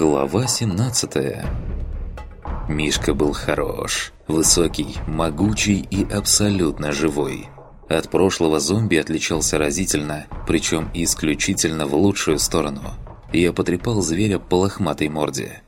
Глава 17 Мишка был хорош, высокий, могучий и абсолютно живой. От прошлого зомби отличался разительно, причем исключительно в лучшую сторону. Я потрепал зверя по лохматой морде.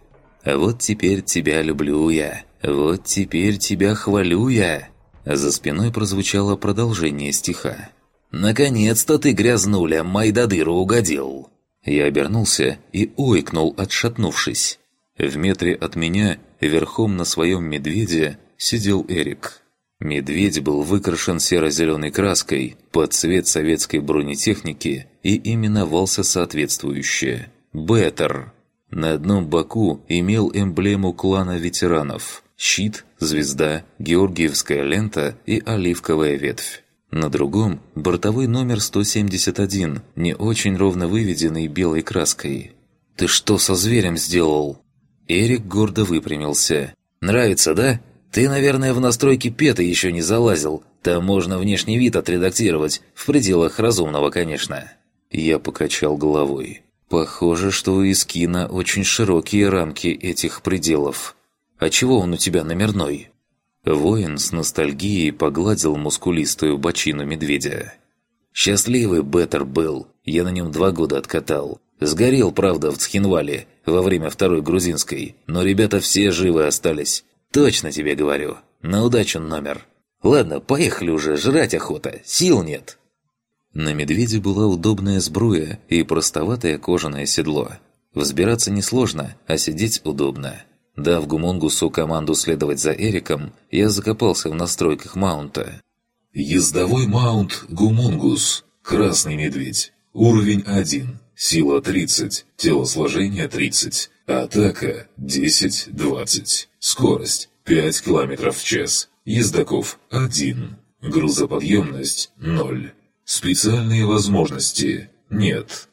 «Вот теперь тебя люблю я, вот теперь тебя хвалю я!» За спиной прозвучало продолжение стиха. «Наконец-то ты, грязнуля, Майдадыру угодил!» Я обернулся и ойкнул, отшатнувшись. В метре от меня, верхом на своем медведе, сидел Эрик. Медведь был выкрашен серо-зеленой краской под цвет советской бронетехники и именовался соответствующе «Беттер». На одном боку имел эмблему клана ветеранов – щит, звезда, георгиевская лента и оливковая ветвь. На другом – бортовой номер 171, не очень ровно выведенный белой краской. «Ты что со зверем сделал?» Эрик гордо выпрямился. «Нравится, да? Ты, наверное, в настройки ПЕТа еще не залазил. Там можно внешний вид отредактировать, в пределах разумного, конечно». Я покачал головой. «Похоже, что у Искина очень широкие рамки этих пределов. А чего он у тебя номерной?» Воин с ностальгией погладил мускулистую бочину медведя. «Счастливый Беттер был. Я на нем два года откатал. Сгорел, правда, в Цхинвале во время Второй Грузинской, но ребята все живы остались. Точно тебе говорю. На удачу номер. Ладно, поехали уже, жрать охота, сил нет». На медведе была удобная сбруя и простоватое кожаное седло. Взбираться несложно, а сидеть удобно. Дав Гумунгусу команду следовать за Эриком, я закопался в настройках маунта. Ездовой маунт Гумунгус. Красный медведь. Уровень 1. Сила 30. Телосложение 30. Атака 10-20. Скорость 5 км в час. Ездаков 1. Грузоподъемность 0. Специальные возможности нет.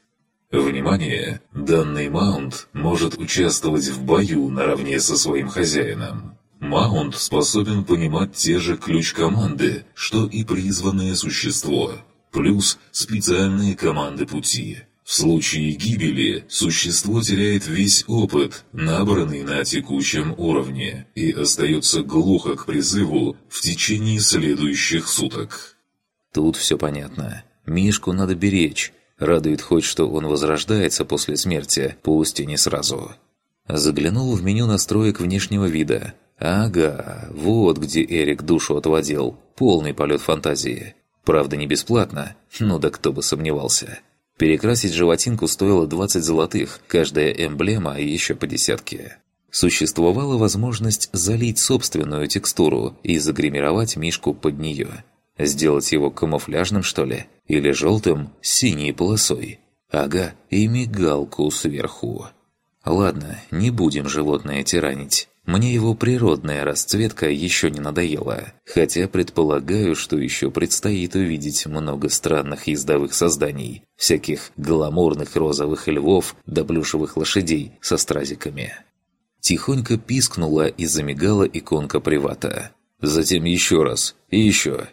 Внимание! Данный маунт может участвовать в бою наравне со своим хозяином. Маунт способен понимать те же ключ-команды, что и призванное существо, плюс специальные команды пути. В случае гибели существо теряет весь опыт, набранный на текущем уровне, и остается глухо к призыву в течение следующих суток. Тут все понятно. Мишку надо беречь, Радует хоть, что он возрождается после смерти, пусть и не сразу. Заглянул в меню настроек внешнего вида. Ага, вот где Эрик душу отводил. Полный полет фантазии. Правда, не бесплатно. Ну да кто бы сомневался. Перекрасить животинку стоило 20 золотых, каждая эмблема еще по десятке. Существовала возможность залить собственную текстуру и загримировать Мишку под нее. Сделать его камуфляжным, что ли? Или желтым с синей полосой? Ага, и мигалку сверху. Ладно, не будем животное тиранить. Мне его природная расцветка еще не надоела, хотя предполагаю, что еще предстоит увидеть много странных ездовых созданий, всяких гламурных розовых львов да плюшевых лошадей со стразиками. Тихонько пискнула и замигала иконка привата. Затем еще раз и еще.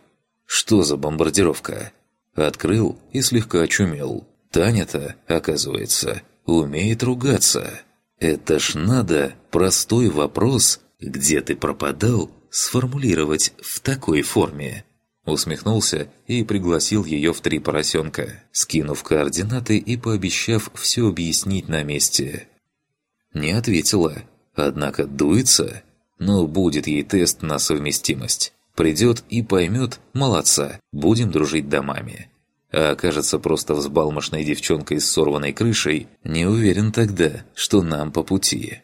Что за бомбардировка? Открыл и слегка очумел. Таня-то, оказывается, умеет ругаться. Это ж надо простой вопрос «Где ты пропадал?» сформулировать в такой форме. Усмехнулся и пригласил ее в три поросенка, скинув координаты и пообещав все объяснить на месте. Не ответила, однако дуется, но будет ей тест на совместимость. Придет и поймет, молодца, будем дружить домами. А окажется просто взбалмошной девчонкой с сорванной крышей, не уверен тогда, что нам по пути.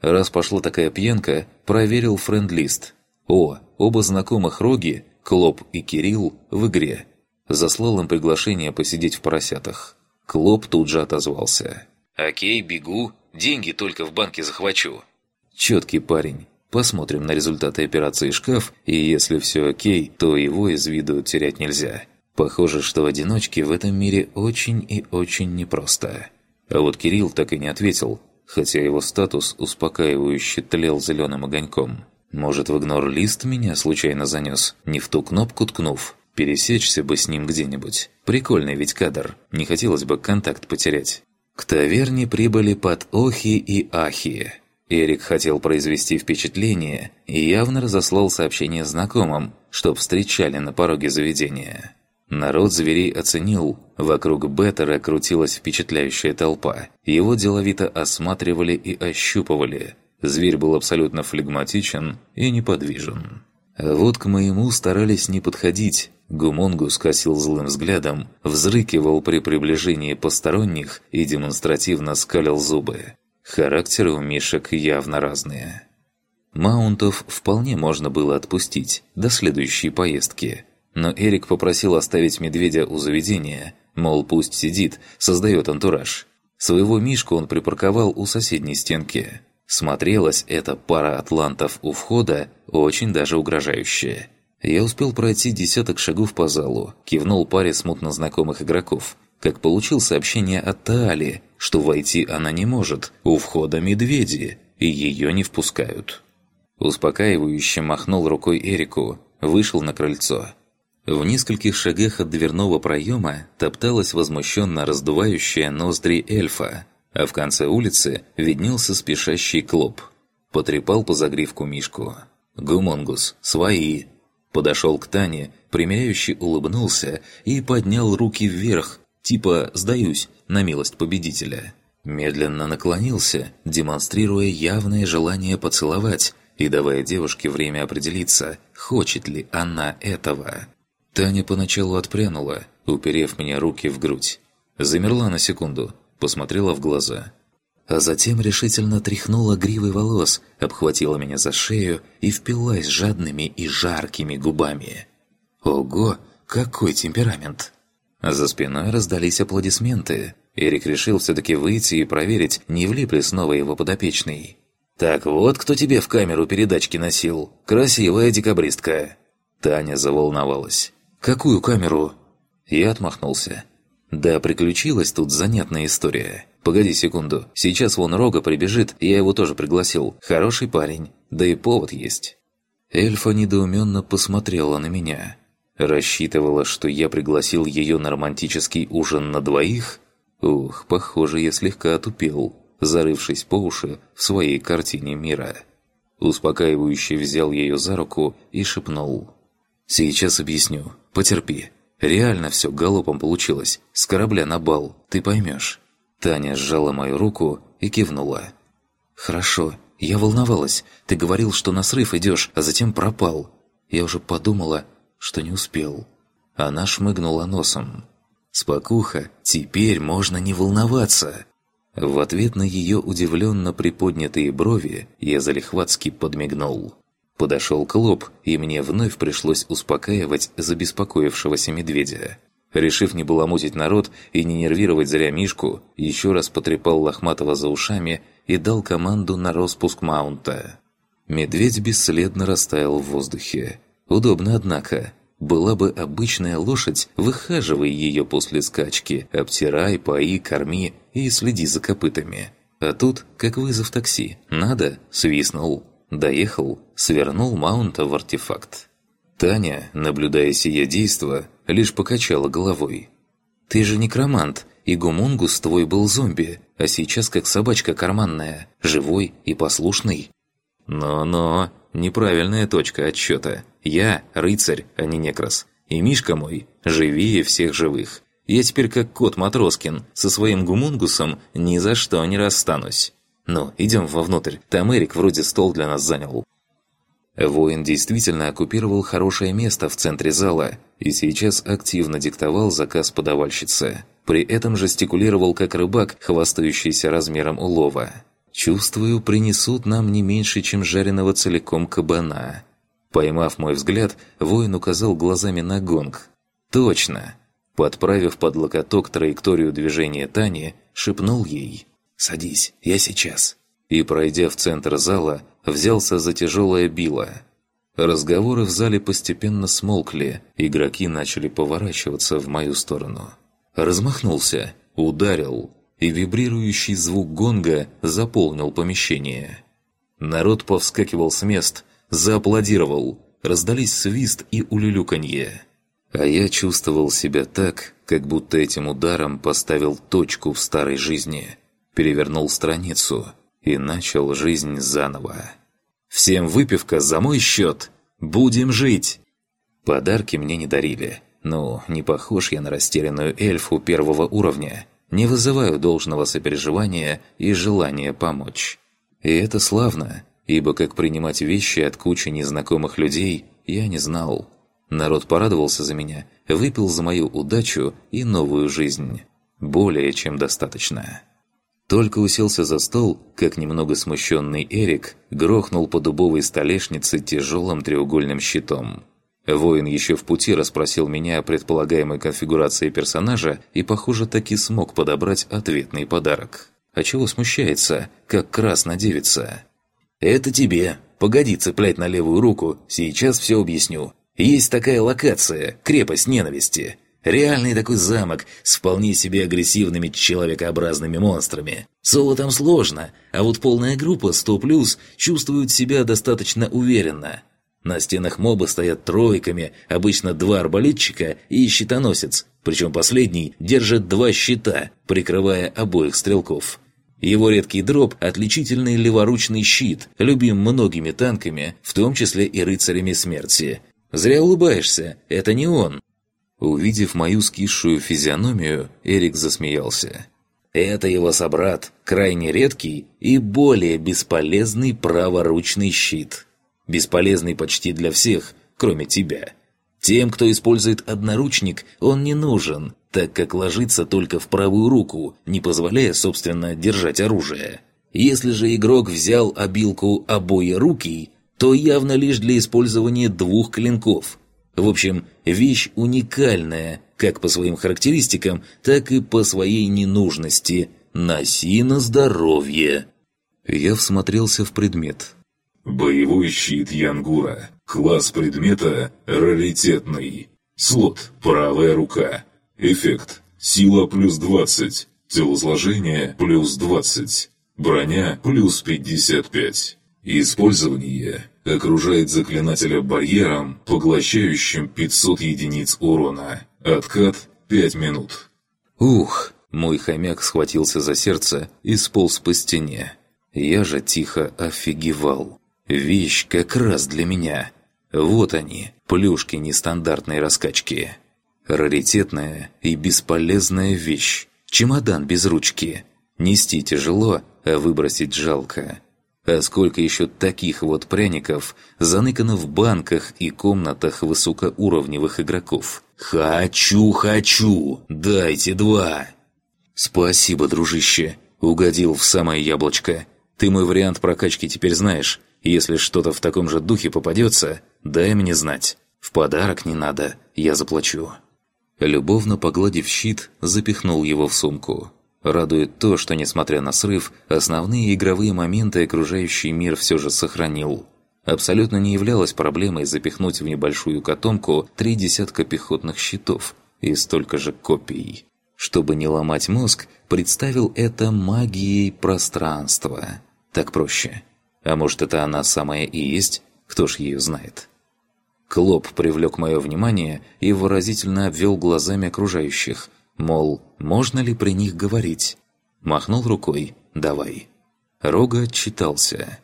Раз пошла такая пьянка, проверил френд-лист. О, оба знакомых Роги, Клоп и Кирилл, в игре. Заслал им приглашение посидеть в поросятах. Клоп тут же отозвался. «Окей, бегу. Деньги только в банке захвачу». Четкий парень. Посмотрим на результаты операции «Шкаф», и если все окей, то его из виду терять нельзя. Похоже, что одиночке в этом мире очень и очень непросто. А вот Кирилл так и не ответил, хотя его статус успокаивающе тлел зеленым огоньком. Может, в игнор-лист меня случайно занес, не в ту кнопку ткнув? Пересечься бы с ним где-нибудь. Прикольный ведь кадр, не хотелось бы контакт потерять. К таверне прибыли под охи и ахи. Эрик хотел произвести впечатление и явно разослал сообщение знакомым, чтоб встречали на пороге заведения. Народ зверей оценил, вокруг Беттера крутилась впечатляющая толпа. Его деловито осматривали и ощупывали. Зверь был абсолютно флегматичен и неподвижен. А вот к моему старались не подходить. Гумонгу скосил злым взглядом, взрыкивал при приближении посторонних и демонстративно скалил зубы. Характеры у мишек явно разные. Маунтов вполне можно было отпустить до следующей поездки – но Эрик попросил оставить медведя у заведения, мол, пусть сидит, создает антураж. Своего Мишку он припарковал у соседней стенки. Смотрелась эта пара атлантов у входа очень даже угрожающе. Я успел пройти десяток шагов по залу, кивнул паре смутно знакомых игроков, как получил сообщение от Таали, что войти она не может, у входа медведи, и ее не впускают. Успокаивающе махнул рукой Эрику, вышел на крыльцо. В нескольких шагах от дверного проема топталась возмущенно раздувающая ноздри эльфа, а в конце улицы виднелся спешащий клоп. Потрепал по загривку Мишку. «Гумонгус, свои!» Подошел к Тане, примиряюще улыбнулся и поднял руки вверх, типа «сдаюсь» на милость победителя. Медленно наклонился, демонстрируя явное желание поцеловать и давая девушке время определиться, хочет ли она этого. Таня поначалу отпрянула, уперев мне руки в грудь. Замерла на секунду, посмотрела в глаза. А затем решительно тряхнула гривой волос, обхватила меня за шею и впилась жадными и жаркими губами. Ого, какой темперамент! За спиной раздались аплодисменты. Эрик решил все-таки выйти и проверить, не влип ли снова его подопечный. «Так вот, кто тебе в камеру передачки носил. Красивая декабристка!» Таня заволновалась. «Какую камеру?» Я отмахнулся. «Да, приключилась тут занятная история. Погоди секунду, сейчас вон Рога прибежит, я его тоже пригласил. Хороший парень, да и повод есть». Эльфа недоуменно посмотрела на меня. Рассчитывала, что я пригласил ее на романтический ужин на двоих? Ух, похоже, я слегка отупел, зарывшись по уши в своей картине мира. Успокаивающе взял ее за руку и шепнул. «Сейчас объясню. Потерпи. Реально все галопом получилось. С корабля на бал. Ты поймешь». Таня сжала мою руку и кивнула. «Хорошо. Я волновалась. Ты говорил, что на срыв идешь, а затем пропал. Я уже подумала, что не успел». Она шмыгнула носом. «Спокуха, теперь можно не волноваться!» В ответ на ее удивленно приподнятые брови я залихватски подмигнул. Подошел Клоп, и мне вновь пришлось успокаивать забеспокоившегося медведя. Решив не баламутить народ и не нервировать зря Мишку, еще раз потрепал Лохматова за ушами и дал команду на распуск маунта. Медведь бесследно растаял в воздухе. Удобно, однако. Была бы обычная лошадь, выхаживай ее после скачки, обтирай, пои, корми и следи за копытами. А тут, как вызов такси. Надо – свистнул. Доехал, свернул маунта в артефакт. Таня, наблюдая сие действо, лишь покачала головой. «Ты же некромант, и гумунгус твой был зомби, а сейчас как собачка карманная, живой и послушный». «Но-но, неправильная точка отсчета. Я – рыцарь, а не некрас. И Мишка мой – живее всех живых. Я теперь как кот Матроскин, со своим гумунгусом ни за что не расстанусь». «Ну, идем вовнутрь, там Эрик вроде стол для нас занял». Воин действительно оккупировал хорошее место в центре зала и сейчас активно диктовал заказ подавальщицы. При этом жестикулировал как рыбак, хвастающийся размером улова. «Чувствую, принесут нам не меньше, чем жареного целиком кабана». Поймав мой взгляд, воин указал глазами на гонг. «Точно!» Подправив под локоток траекторию движения Тани, шепнул ей – «Садись, я сейчас». И, пройдя в центр зала, взялся за тяжелое било. Разговоры в зале постепенно смолкли, игроки начали поворачиваться в мою сторону. Размахнулся, ударил, и вибрирующий звук гонга заполнил помещение. Народ повскакивал с мест, зааплодировал, раздались свист и улюлюканье. А я чувствовал себя так, как будто этим ударом поставил точку в старой жизни, перевернул страницу и начал жизнь заново. «Всем выпивка за мой счет! Будем жить!» Подарки мне не дарили. Ну, не похож я на растерянную эльфу первого уровня. Не вызываю должного сопереживания и желания помочь. И это славно, ибо как принимать вещи от кучи незнакомых людей, я не знал. Народ порадовался за меня, выпил за мою удачу и новую жизнь. Более чем достаточно. Только уселся за стол, как немного смущенный Эрик грохнул по дубовой столешнице тяжелым треугольным щитом. Воин еще в пути расспросил меня о предполагаемой конфигурации персонажа и, похоже, таки смог подобрать ответный подарок. А чего смущается, как красная девица? «Это тебе. Погоди цеплять на левую руку, сейчас все объясню. Есть такая локация, крепость ненависти. Реальный такой замок с вполне себе агрессивными человекообразными монстрами. Соло там сложно, а вот полная группа 100+, чувствует себя достаточно уверенно. На стенах мобы стоят тройками, обычно два арбалетчика и щитоносец, причем последний держит два щита, прикрывая обоих стрелков. Его редкий дроп – отличительный леворучный щит, любим многими танками, в том числе и рыцарями смерти. Зря улыбаешься, это не он. Увидев мою скисшую физиономию, Эрик засмеялся. Это его собрат, крайне редкий и более бесполезный праворучный щит. Бесполезный почти для всех, кроме тебя. Тем, кто использует одноручник, он не нужен, так как ложится только в правую руку, не позволяя, собственно, держать оружие. Если же игрок взял обилку обои руки, то явно лишь для использования двух клинков. В общем, вещь уникальная, как по своим характеристикам, так и по своей ненужности. Носи на здоровье. Я всмотрелся в предмет. Боевой щит Янгура. Класс предмета раритетный. Слот «Правая рука». Эффект. Сила плюс 20. Телосложение плюс 20. Броня плюс 55. Использование. Окружает заклинателя барьером, поглощающим 500 единиц урона. Откат 5 минут. Ух! Мой хомяк схватился за сердце и сполз по стене. Я же тихо офигевал. Вещь как раз для меня. Вот они, плюшки нестандартной раскачки. Раритетная и бесполезная вещь. Чемодан без ручки. Нести тяжело, а выбросить жалко. А сколько еще таких вот пряников заныкано в банках и комнатах высокоуровневых игроков? «Хочу, хочу! Дайте два!» «Спасибо, дружище!» Угодил в самое яблочко. «Ты мой вариант прокачки теперь знаешь. Если что-то в таком же духе попадется, дай мне знать. В подарок не надо, я заплачу». Любовно погладив щит, запихнул его в сумку. Радует то, что, несмотря на срыв, основные игровые моменты окружающий мир все же сохранил. Абсолютно не являлось проблемой запихнуть в небольшую котомку три десятка пехотных щитов и столько же копий. Чтобы не ломать мозг, представил это магией пространства. Так проще. А может, это она самая и есть? Кто ж ее знает? Клоп привлек мое внимание и выразительно обвел глазами окружающих, мол, можно ли при них говорить. Махнул рукой «давай». Рога отчитался.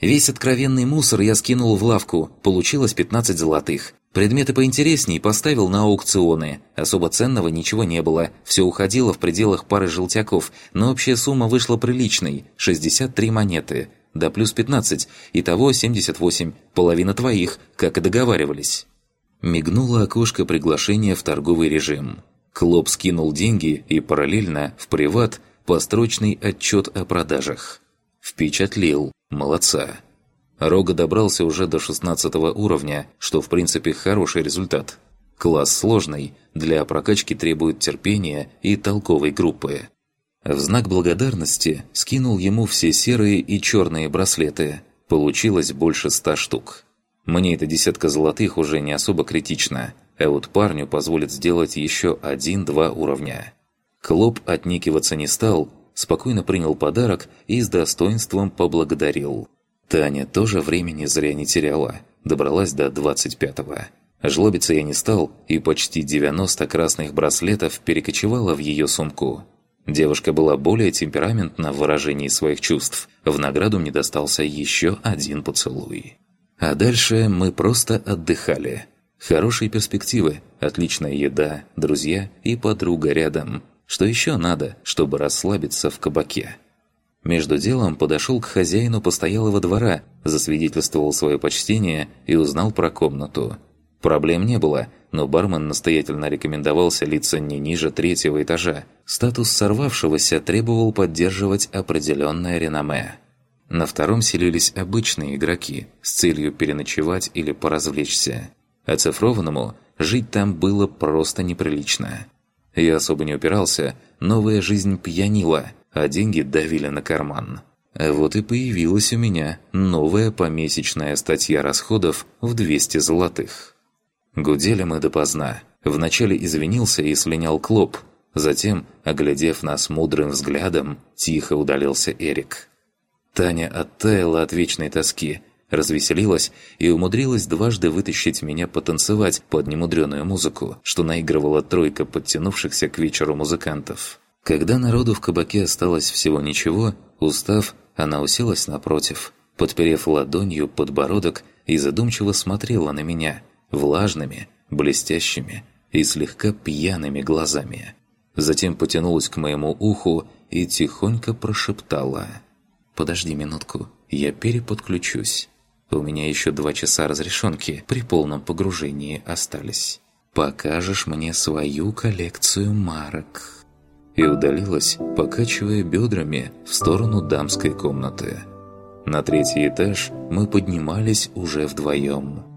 Весь откровенный мусор я скинул в лавку, получилось 15 золотых. Предметы поинтересней поставил на аукционы. Особо ценного ничего не было, все уходило в пределах пары желтяков, но общая сумма вышла приличной – 63 монеты – да плюс 15, итого 78, половина твоих, как и договаривались». Мигнуло окошко приглашения в торговый режим. Клоп скинул деньги и параллельно, в приват, построчный отчет о продажах. Впечатлил. Молодца. Рога добрался уже до 16 уровня, что в принципе хороший результат. Класс сложный, для прокачки требует терпения и толковой группы. В знак благодарности скинул ему все серые и черные браслеты. Получилось больше ста штук. Мне эта десятка золотых уже не особо критична, а вот парню позволит сделать еще один-два уровня. Клоп отникиваться не стал, спокойно принял подарок и с достоинством поблагодарил. Таня тоже времени зря не теряла, добралась до 25-го. Жлобиться я не стал, и почти 90 красных браслетов перекочевало в ее сумку. Девушка была более темпераментна в выражении своих чувств. В награду мне достался еще один поцелуй. А дальше мы просто отдыхали. Хорошие перспективы, отличная еда, друзья и подруга рядом. Что еще надо, чтобы расслабиться в кабаке? Между делом подошел к хозяину постоялого двора, засвидетельствовал свое почтение и узнал про комнату. Проблем не было, но бармен настоятельно рекомендовался лица не ниже третьего этажа. Статус сорвавшегося требовал поддерживать определенное реноме. На втором селились обычные игроки с целью переночевать или поразвлечься. Оцифрованному жить там было просто неприлично. Я особо не упирался, новая жизнь пьянила, а деньги давили на карман. А вот и появилась у меня новая помесячная статья расходов в 200 золотых. Гудели мы допоздна. Вначале извинился и слинял Клоп. Затем, оглядев нас мудрым взглядом, тихо удалился Эрик. Таня оттаяла от вечной тоски, развеселилась и умудрилась дважды вытащить меня потанцевать под немудреную музыку, что наигрывала тройка подтянувшихся к вечеру музыкантов. Когда народу в кабаке осталось всего ничего, устав, она уселась напротив, подперев ладонью подбородок и задумчиво смотрела на меня – влажными, блестящими и слегка пьяными глазами. Затем потянулась к моему уху и тихонько прошептала. «Подожди минутку, я переподключусь. У меня еще два часа разрешенки при полном погружении остались. Покажешь мне свою коллекцию марок». И удалилась, покачивая бедрами в сторону дамской комнаты. На третий этаж мы поднимались уже вдвоем.